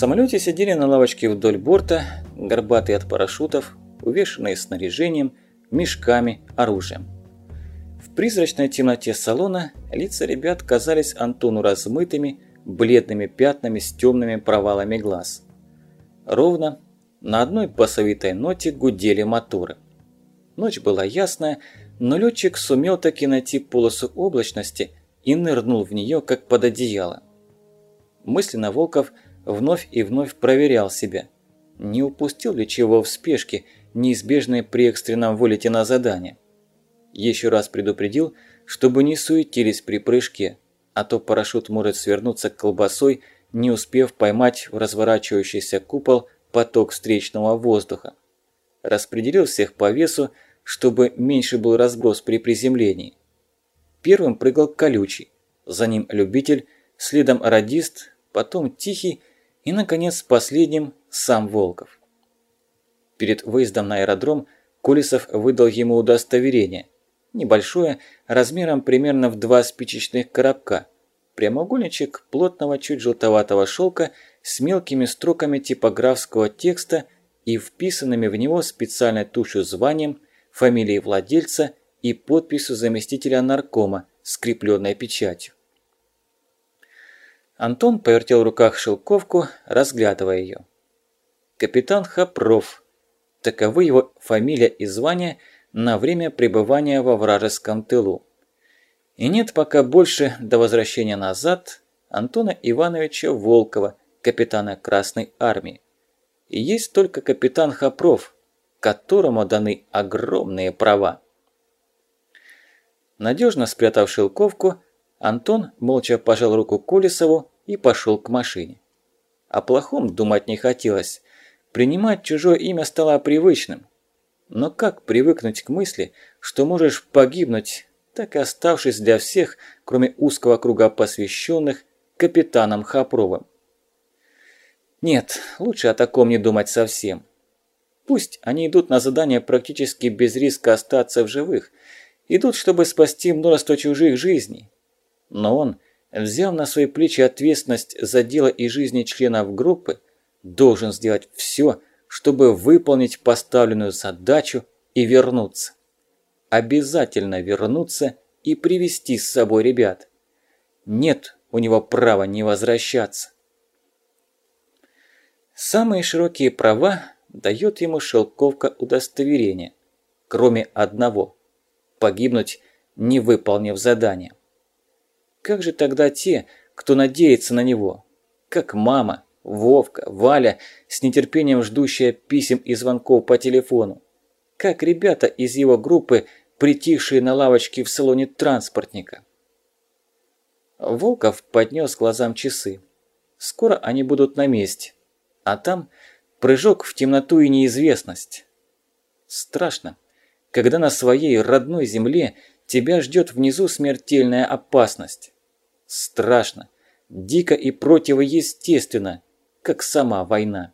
самолете сидели на лавочке вдоль борта, горбатые от парашютов, увешанные снаряжением, мешками, оружием. В призрачной темноте салона лица ребят казались Антону размытыми, бледными пятнами с темными провалами глаз. Ровно на одной басовитой ноте гудели моторы. Ночь была ясная, но летчик сумел таки найти полосу облачности и нырнул в нее, как под одеяло. Мысленно Волков вновь и вновь проверял себя. Не упустил ли чего в спешке, неизбежной при экстренном вылете на задание. Еще раз предупредил, чтобы не суетились при прыжке, а то парашют может свернуться колбасой, не успев поймать в разворачивающийся купол поток встречного воздуха. Распределил всех по весу, чтобы меньше был разброс при приземлении. Первым прыгал колючий, за ним любитель, следом радист, потом тихий и, наконец, последним сам Волков. Перед выездом на аэродром Колесов выдал ему удостоверение. Небольшое, размером примерно в два спичечных коробка. Прямоугольничек плотного, чуть желтоватого шелка с мелкими строками типографского текста и вписанными в него специальной тушью званием, фамилией владельца и подписью заместителя наркома, скрепленной печатью. Антон повертел в руках шелковку, разглядывая ее. Капитан Хопров. Таковы его фамилия и звание на время пребывания во вражеском тылу. И нет пока больше до возвращения назад Антона Ивановича Волкова, капитана Красной Армии. И есть только капитан Хопров, которому даны огромные права. Надежно спрятав шелковку, Антон молча пожал руку Колесову и пошел к машине. О плохом думать не хотелось. Принимать чужое имя стало привычным. Но как привыкнуть к мысли, что можешь погибнуть, так и оставшись для всех, кроме узкого круга посвященных, капитаном Хапровым? Нет, лучше о таком не думать совсем. Пусть они идут на задание практически без риска остаться в живых, идут, чтобы спасти множество чужих жизней. Но он, взяв на свои плечи ответственность за дело и жизни членов группы, должен сделать все, чтобы выполнить поставленную задачу и вернуться. Обязательно вернуться и привести с собой ребят. Нет у него права не возвращаться. Самые широкие права дает ему шелковка удостоверения, кроме одного – погибнуть, не выполнив задание. Как же тогда те, кто надеется на него? Как мама, Вовка, Валя, с нетерпением ждущая писем и звонков по телефону? Как ребята из его группы, притихшие на лавочке в салоне транспортника? Волков поднес глазам часы. Скоро они будут на месте. А там Прыжок в темноту и неизвестность. Страшно, когда на своей родной земле тебя ждет внизу смертельная опасность. Страшно, дико и противоестественно, как сама война.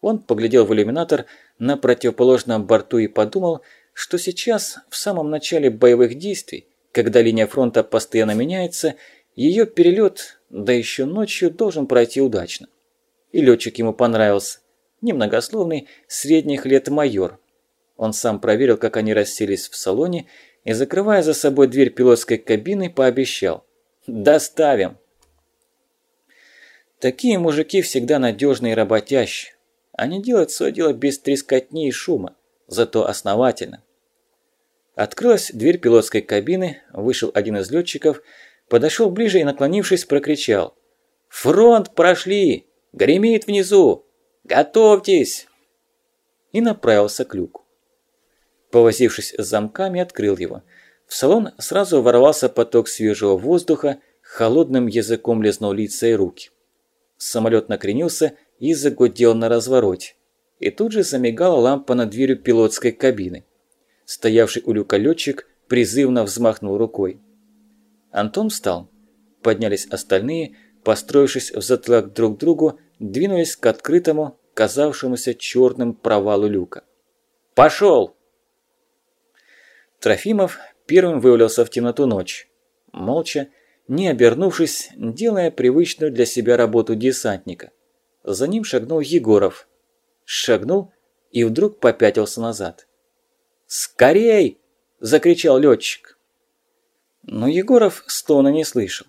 Он поглядел в иллюминатор на противоположном борту и подумал, что сейчас, в самом начале боевых действий, когда линия фронта постоянно меняется, ее перелет, да еще ночью, должен пройти удачно и летчик ему понравился. Немногословный, средних лет майор. Он сам проверил, как они расселись в салоне и, закрывая за собой дверь пилотской кабины, пообещал. «Доставим!» Такие мужики всегда надежные и работящие. Они делают свое дело без трескотни и шума, зато основательно. Открылась дверь пилотской кабины, вышел один из летчиков, подошел ближе и, наклонившись, прокричал. «Фронт прошли! Гремит внизу! Готовьтесь!» И направился к люку. Повозившись с замками, открыл его. В салон сразу ворвался поток свежего воздуха, холодным языком лизнул лица и руки. Самолет накренился и загудел на развороте. И тут же замигала лампа над дверью пилотской кабины. Стоявший у люка летчик призывно взмахнул рукой. Антон встал. Поднялись остальные, построившись в затылок друг другу, двинулись к открытому, казавшемуся черным провалу люка. «Пошел!» Трофимов первым вывалился в темноту ночь. Молча, не обернувшись, делая привычную для себя работу десантника. За ним шагнул Егоров. Шагнул и вдруг попятился назад. «Скорей!» – закричал летчик. Но Егоров стона не слышал.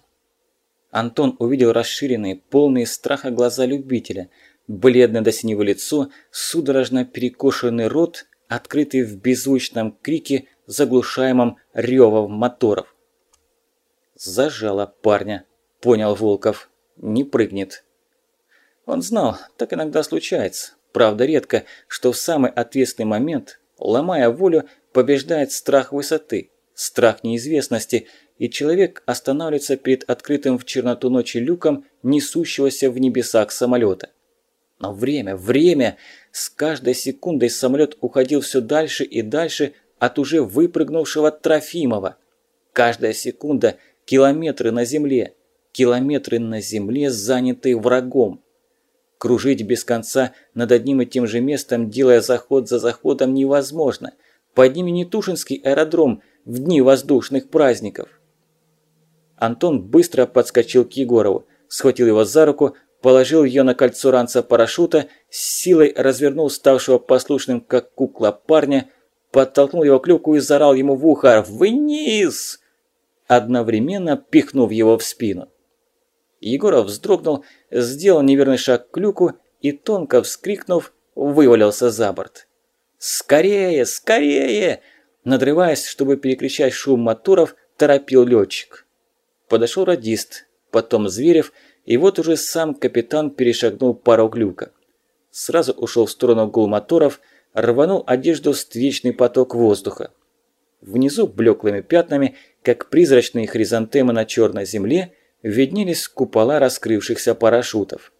Антон увидел расширенные, полные страха глаза любителя, бледное до синего лицо, судорожно перекошенный рот, открытый в беззвучном крике, заглушаемом ревом моторов. «Зажало парня», – понял Волков. «Не прыгнет». Он знал, так иногда случается, правда редко, что в самый ответственный момент, ломая волю, побеждает страх высоты, страх неизвестности – и человек останавливается перед открытым в черноту ночи люком несущегося в небесах самолета. Но время, время! С каждой секундой самолет уходил все дальше и дальше от уже выпрыгнувшего Трофимова. Каждая секунда – километры на земле, километры на земле, занятые врагом. Кружить без конца над одним и тем же местом, делая заход за заходом, невозможно. Подними не Тушинский аэродром в дни воздушных праздников. Антон быстро подскочил к Егорову, схватил его за руку, положил ее на кольцо ранца парашюта, с силой развернул ставшего послушным, как кукла парня, подтолкнул его к люку и заорал ему в ухо «Вниз!», одновременно пихнув его в спину. Егоров вздрогнул, сделал неверный шаг к люку и, тонко вскрикнув, вывалился за борт. «Скорее! Скорее!» Надрываясь, чтобы перекричать шум моторов, торопил летчик. Подошел радист, потом Зверев, и вот уже сам капитан перешагнул порог люка. Сразу ушел в сторону гул моторов, рванул одежду встречный поток воздуха. Внизу блеклыми пятнами, как призрачные хризантемы на черной земле, виднелись купола раскрывшихся парашютов.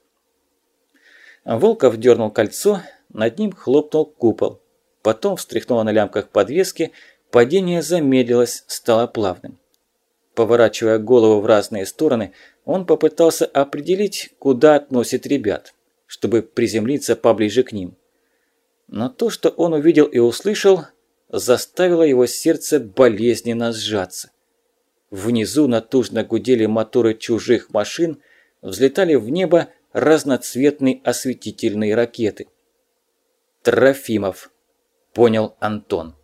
Волков дернул кольцо, над ним хлопнул купол. Потом встряхнуло на лямках подвески, падение замедлилось, стало плавным. Поворачивая голову в разные стороны, он попытался определить, куда относит ребят, чтобы приземлиться поближе к ним. Но то, что он увидел и услышал, заставило его сердце болезненно сжаться. Внизу натужно гудели моторы чужих машин, взлетали в небо разноцветные осветительные ракеты. «Трофимов», – понял Антон.